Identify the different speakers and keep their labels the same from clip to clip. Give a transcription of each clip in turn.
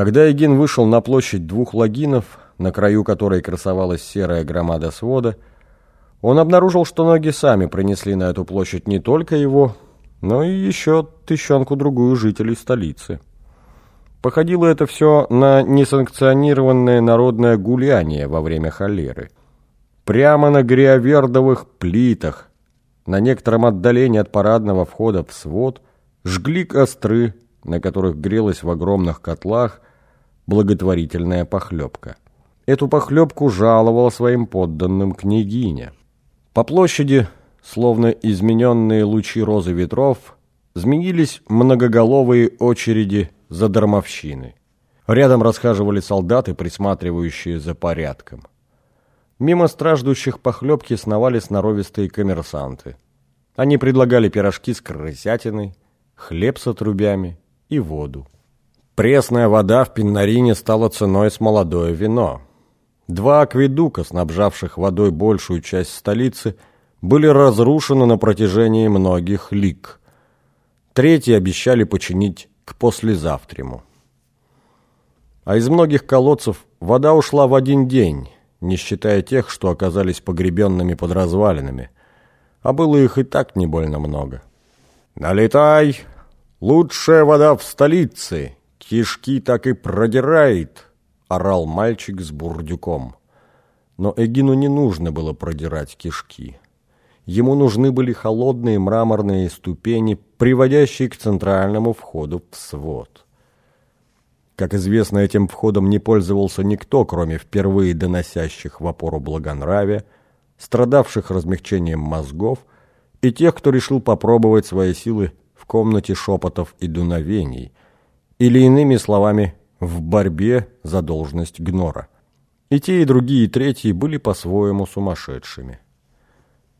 Speaker 1: Когда Эгин вышел на площадь двух лагинов, на краю которой красовалась серая громада свода, он обнаружил, что ноги сами принесли на эту площадь не только его, но и еще тыщенку-другую жителей столицы. Походило это все на несанкционированное народное гуляние во время холеры. Прямо на гриавердовых плитах, на некотором отдалении от парадного входа в свод, жгли костры, на которых грелась в огромных котлах благотворительная похлебка. Эту похлебку жаловала своим подданным княгиня. По площади, словно измененные лучи розы ветров, змеились многоголовые очереди за дармовщиной. Рядом расхаживали солдаты, присматривающие за порядком. Мимо страждущих похлебки сновали сноровистые коммерсанты. Они предлагали пирожки с крысятиной, хлеб с отрубями и воду. Пресная вода в Пиннарине стала ценой с молодое вино. Два акведука, снабжавших водой большую часть столицы, были разрушены на протяжении многих лиг. Третий обещали починить к послезавтраму. А из многих колодцев вода ушла в один день, не считая тех, что оказались погребенными под развалинами, а было их и так не больно много. «Налетай! Лучшая вода в столице! Кишки так и продирает!» — орал мальчик с бурдюком. Но Эгину не нужно было продирать кишки. Ему нужны были холодные мраморные ступени, приводящие к центральному входу в свод. Как известно, этим входом не пользовался никто, кроме впервые доносящих в опору благонравия, страдавших размягчением мозгов и тех, кто решил попробовать свои силы в комнате шепотов и дуновений, или иными словами, в борьбе за должность гнора. И те, и другие, и третьи были по-своему сумасшедшими.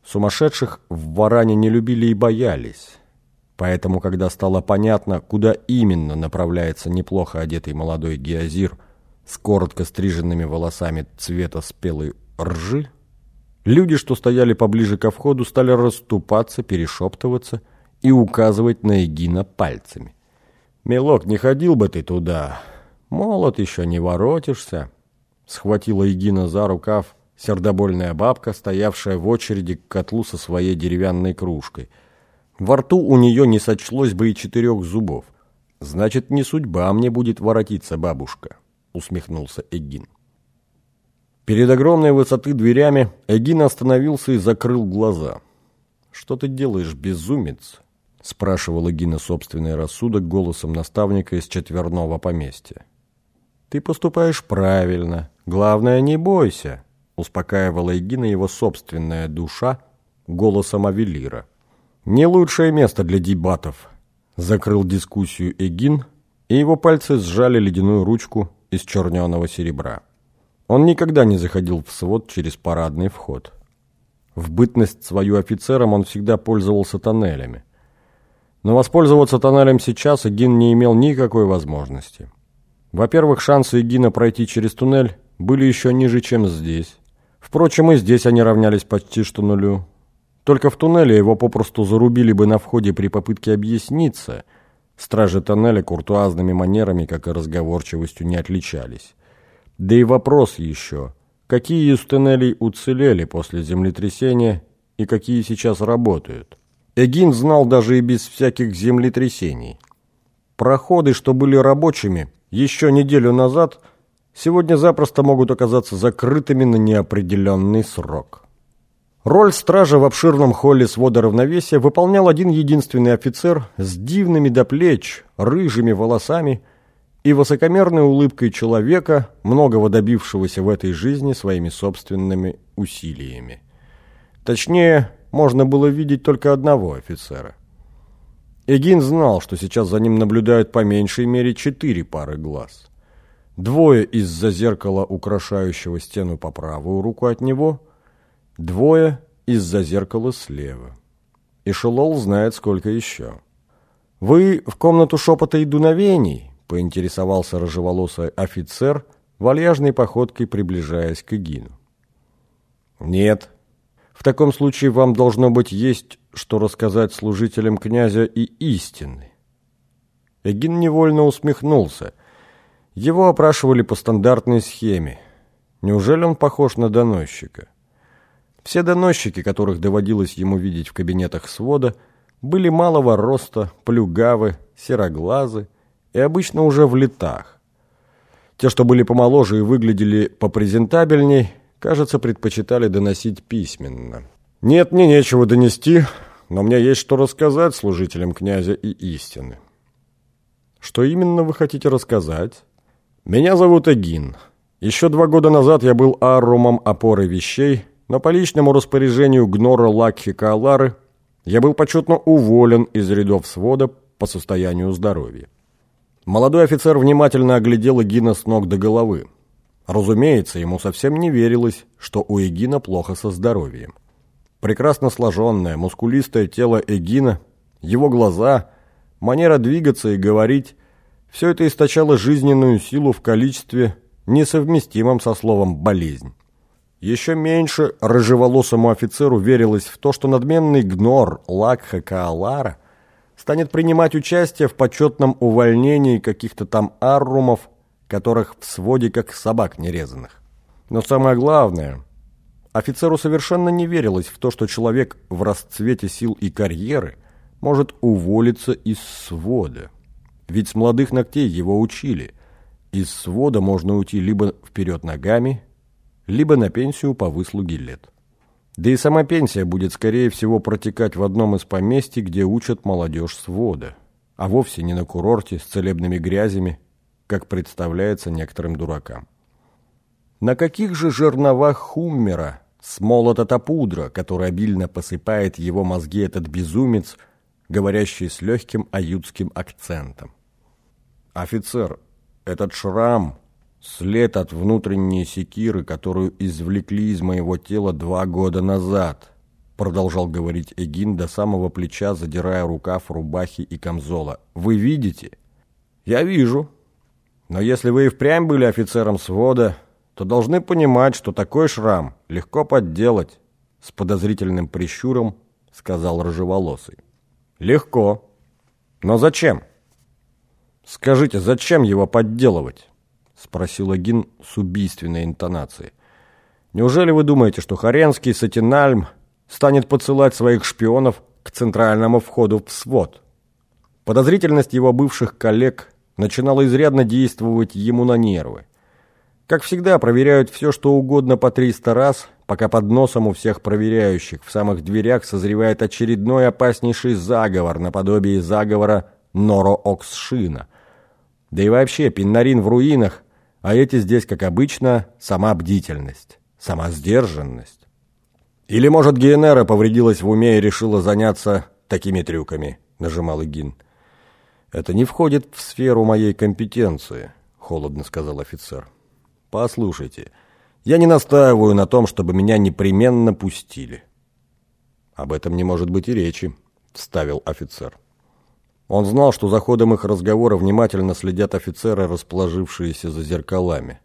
Speaker 1: Сумасшедших в Варане не любили и боялись. Поэтому, когда стало понятно, куда именно направляется неплохо одетый молодой геозир с коротко стриженными волосами цвета спелой ржи, люди, что стояли поближе ко входу, стали расступаться, перешептываться и указывать на Эгина пальцами. «Милок, не ходил бы ты туда. Молод еще, не воротишься», — схватила Эгина за рукав сердобольная бабка, стоявшая в очереди к котлу со своей деревянной кружкой — во рту у нее не сочлось бы и четырех зубов. «Значит, не судьба мне будет воротиться, бабушка», — усмехнулся Эгин. Перед огромной высоты дверями Эгин остановился и закрыл глаза. «Что ты делаешь, безумец?» — спрашивал Эгина собственный рассудок голосом наставника из четверного поместья. «Ты поступаешь правильно. Главное, не бойся», — успокаивала Эгина его собственная душа голосом Авелира. Не лучшее место для дебатов. Закрыл дискуссию Эгин, и его пальцы сжали ледяную ручку из черненого серебра. Он никогда не заходил в свод через парадный вход. В бытность свою офицером он всегда пользовался тоннелями. Но воспользоваться тоннелем сейчас Эгин не имел никакой возможности. Во-первых, шансы Эгина пройти через туннель были еще ниже, чем здесь. Впрочем, и здесь они равнялись почти что нулю. Только в туннеле его попросту зарубили бы на входе при попытке объясниться. Стражи тоннеля куртуазными манерами, как и разговорчивостью, не отличались. Да и вопрос еще, какие из туннелей уцелели после землетрясения и какие сейчас работают? Эгин знал даже и без всяких землетрясений. Проходы, что были рабочими еще неделю назад, сегодня запросто могут оказаться закрытыми на неопределенный срок. Роль стража в обширном холле свода равновесия выполнял один единственный офицер с дивными до плеч, рыжими волосами и высокомерной улыбкой человека, многого добившегося в этой жизни своими собственными усилиями. Точнее, можно было видеть только одного офицера. Эгин знал, что сейчас за ним наблюдают по меньшей мере четыре пары глаз. Двое из-за зеркала, украшающего стену по правую руку от него – Двое из-за зеркала слева. И Шелол знает, сколько еще. «Вы в комнату шепота и дуновений?» — поинтересовался рыжеволосый офицер, вальяжной походкой приближаясь к Эгину. «Нет. В таком случае вам должно быть есть, что рассказать служителям князя и истины». Эгин невольно усмехнулся. Его опрашивали по стандартной схеме. Неужели он похож на доносчика? Все доносчики, которых доводилось ему видеть в кабинетах свода, были малого роста, плюгавы, сероглазы и обычно уже в летах. Те, что были помоложе и выглядели попрезентабельней, кажется, предпочитали доносить письменно. «Нет, мне нечего донести, но мне есть что рассказать служителям князя и истины». «Что именно вы хотите рассказать?» «Меня зовут Эгин. Еще два года назад я был аррумом опоры вещей, но по личному распоряжению Гнора Лакхи Каалары я был почетно уволен из рядов свода по состоянию здоровья. Молодой офицер внимательно оглядел Эгина с ног до головы. Разумеется, ему совсем не верилось, что у Эгина плохо со здоровьем. Прекрасно сложенное, мускулистое тело Эгина, его глаза, манера двигаться и говорить – все это источало жизненную силу в количестве, несовместимом со словом «болезнь». Еще меньше рыжеволосому офицеру верилось в то, что надменный гнор Лакха Каалара станет принимать участие в почетном увольнении каких-то там аррумов, которых в своде как собак нерезанных. Но самое главное, офицеру совершенно не верилось в то, что человек в расцвете сил и карьеры может уволиться из свода. Ведь с молодых ногтей его учили. Из свода можно уйти либо вперед ногами, либо на пенсию по выслуге лет. Да и сама пенсия будет, скорее всего, протекать в одном из поместий, где учат молодежь свода, а вовсе не на курорте с целебными грязями, как представляется некоторым дуракам. На каких же жерновах хуммера смолота та пудра, которая обильно посыпает его мозги этот безумец, говорящий с легким аютским акцентом? «Офицер, этот шрам След от внутренней секиры, которую извлекли из моего тела два года назад, продолжал говорить Эгин до самого плеча, задирая рукав рубахи и камзола. Вы видите? Я вижу. Но если вы и впрямь были офицером свода, то должны понимать, что такой шрам легко подделать, с подозрительным прищуром сказал рыжеволосый. Легко. Но зачем? Скажите, зачем его подделывать? — спросил Агин с убийственной интонацией. «Неужели вы думаете, что Харенский Сатинальм станет подсылать своих шпионов к центральному входу в свод?» Подозрительность его бывших коллег начинала изрядно действовать ему на нервы. Как всегда, проверяют все, что угодно по 300 раз, пока под носом у всех проверяющих в самых дверях созревает очередной опаснейший заговор наподобие заговора Норо-Оксшина. Да и вообще, Пиннарин в руинах а эти здесь, как обычно, сама бдительность, сама сдержанность. Или, может, Гиенера повредилась в уме и решила заняться такими трюками, нажимал Игин. Это не входит в сферу моей компетенции, холодно сказал офицер. Послушайте, я не настаиваю на том, чтобы меня непременно пустили. Об этом не может быть и речи, вставил офицер. Он знал, что за ходом их разговора внимательно следят офицеры, расположившиеся за зеркалами.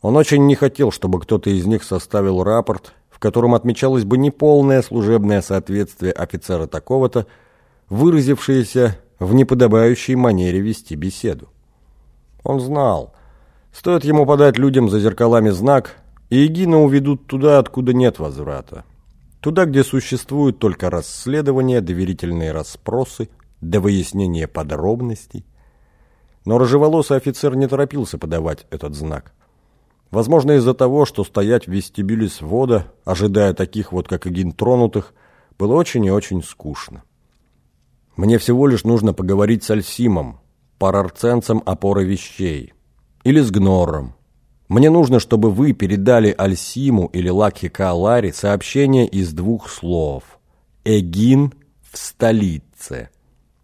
Speaker 1: Он очень не хотел, чтобы кто-то из них составил рапорт, в котором отмечалось бы неполное служебное соответствие офицера такого-то, выразившееся в неподобающей манере вести беседу. Он знал, стоит ему подать людям за зеркалами знак, и Егина уведут туда, откуда нет возврата. Туда, где существуют только расследования, доверительные расспросы, до выяснения подробностей. Но рыжеволосый офицер не торопился подавать этот знак. Возможно, из-за того, что стоять в вестибюле свода, ожидая таких вот, как Игин, тронутых, было очень и очень скучно. Мне всего лишь нужно поговорить с Альсимом, парарценцем опоры вещей, или с Гнором. Мне нужно, чтобы вы передали Альсиму или Лакхи Каалари сообщение из двух слов. «Эгин в столице».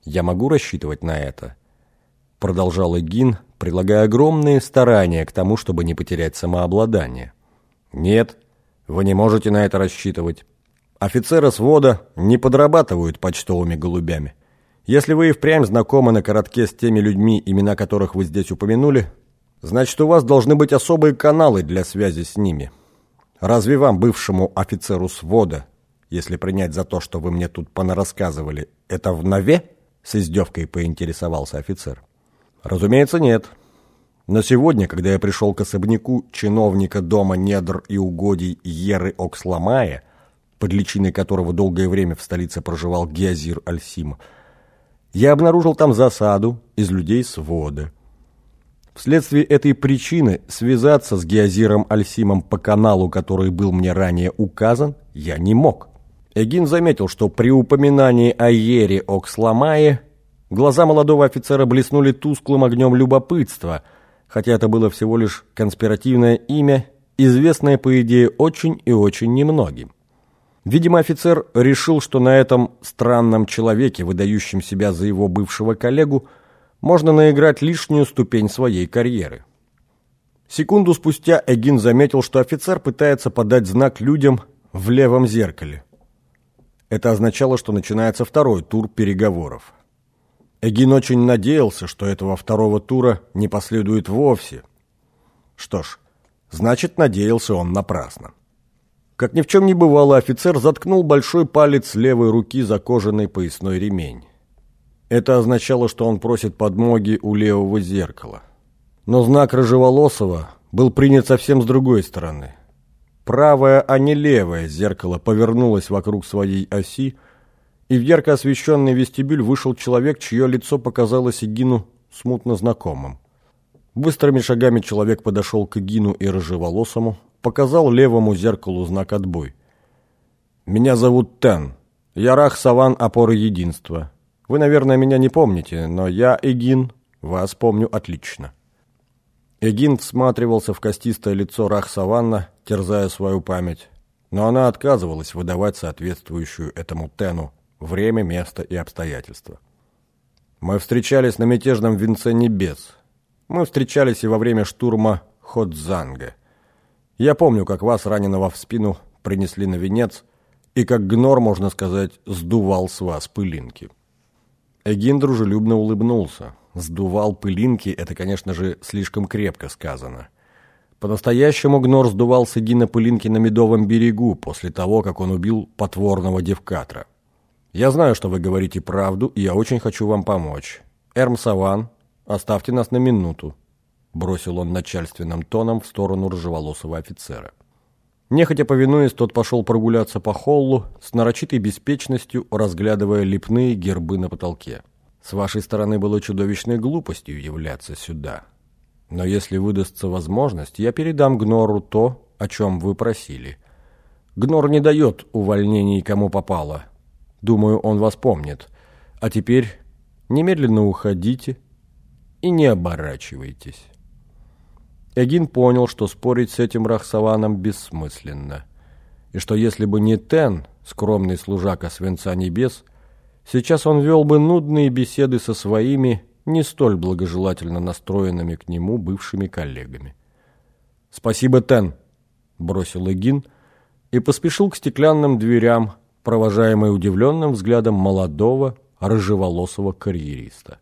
Speaker 1: Я могу рассчитывать на это?» Продолжал Эгин, прилагая огромные старания к тому, чтобы не потерять самообладание. «Нет, вы не можете на это рассчитывать. Офицеры свода не подрабатывают почтовыми голубями. Если вы и впрямь знакомы на коротке с теми людьми, имена которых вы здесь упомянули, значит, у вас должны быть особые каналы для связи с ними. Разве вам, бывшему офицеру свода, если принять за то, что вы мне тут понарассказывали, это в нове?» С издевкой поинтересовался офицер. Разумеется, нет. Но сегодня, когда я пришел к особняку чиновника дома недр и угодий Еры Оксламая, под личиной которого долгое время в столице проживал Геозир Альсим, я обнаружил там засаду из людей свода. Вследствие этой причины связаться с Геозиром Альсимом по каналу, который был мне ранее указан, я не мог. Эгин заметил, что при упоминании о Ере Оксламае глаза молодого офицера блеснули тусклым огнем любопытства, хотя это было всего лишь конспиративное имя, известное, по идее, очень и очень немногим. Видимо, офицер решил, что на этом странном человеке, выдающем себя за его бывшего коллегу, можно наиграть лишнюю ступень своей карьеры. Секунду спустя Эгин заметил, что офицер пытается подать знак людям в левом зеркале. Это означало, что начинается второй тур переговоров. Эгин очень надеялся, что этого второго тура не последует вовсе. Что ж, значит, надеялся он напрасно. Как ни в чем не бывало, офицер заткнул большой палец левой руки за кожаный поясной ремень. Это означало, что он просит подмоги у левого зеркала. Но знак Рыжеволосого был принят совсем с другой стороны. Правое, а не левое зеркало повернулось вокруг своей оси, и в ярко освещенный вестибюль вышел человек, чье лицо показалось Игину смутно знакомым. Быстрыми шагами человек подошел к Игину и Рыжеволосому, показал левому зеркалу знак «Отбой». «Меня зовут Тен. Я Рах Саван опоры единства. Вы, наверное, меня не помните, но я Эгин, вас помню отлично». Эгин всматривался в костистое лицо Рах Саванна, терзая свою память, но она отказывалась выдавать соответствующую этому Тену время, место и обстоятельства. Мы встречались на мятежном венце небес. Мы встречались и во время штурма Ходзанга. Я помню, как вас, раненого в спину, принесли на венец, и как гнор, можно сказать, сдувал с вас пылинки. Эгин дружелюбно улыбнулся. Сдувал пылинки – это, конечно же, слишком крепко сказано. По-настоящему гнор сдувал с Эгина пылинки на Медовом берегу после того, как он убил потворного девкатра. Я знаю, что вы говорите правду, и я очень хочу вам помочь. Эрм Саван, оставьте нас на минуту бросил он начальственным тоном в сторону рыжеволосого офицера. Нехотя повинуясь, тот пошел прогуляться по холлу с нарочитой беспечностью, разглядывая лепные гербы на потолке. С вашей стороны было чудовищной глупостью являться сюда. Но если выдастся возможность, я передам Гнору то, о чем вы просили. Гнор не дает увольнений кому попало. Думаю, он вас помнит. А теперь немедленно уходите и не оборачивайтесь. Эгин понял, что спорить с этим Рахсаваном бессмысленно, и что если бы не Тен, скромный служака свинца небес, сейчас он вел бы нудные беседы со своими, не столь благожелательно настроенными к нему бывшими коллегами. «Спасибо, Тен!» – бросил Эгин и поспешил к стеклянным дверям, провожаемый удивленным взглядом молодого, рыжеволосого карьериста.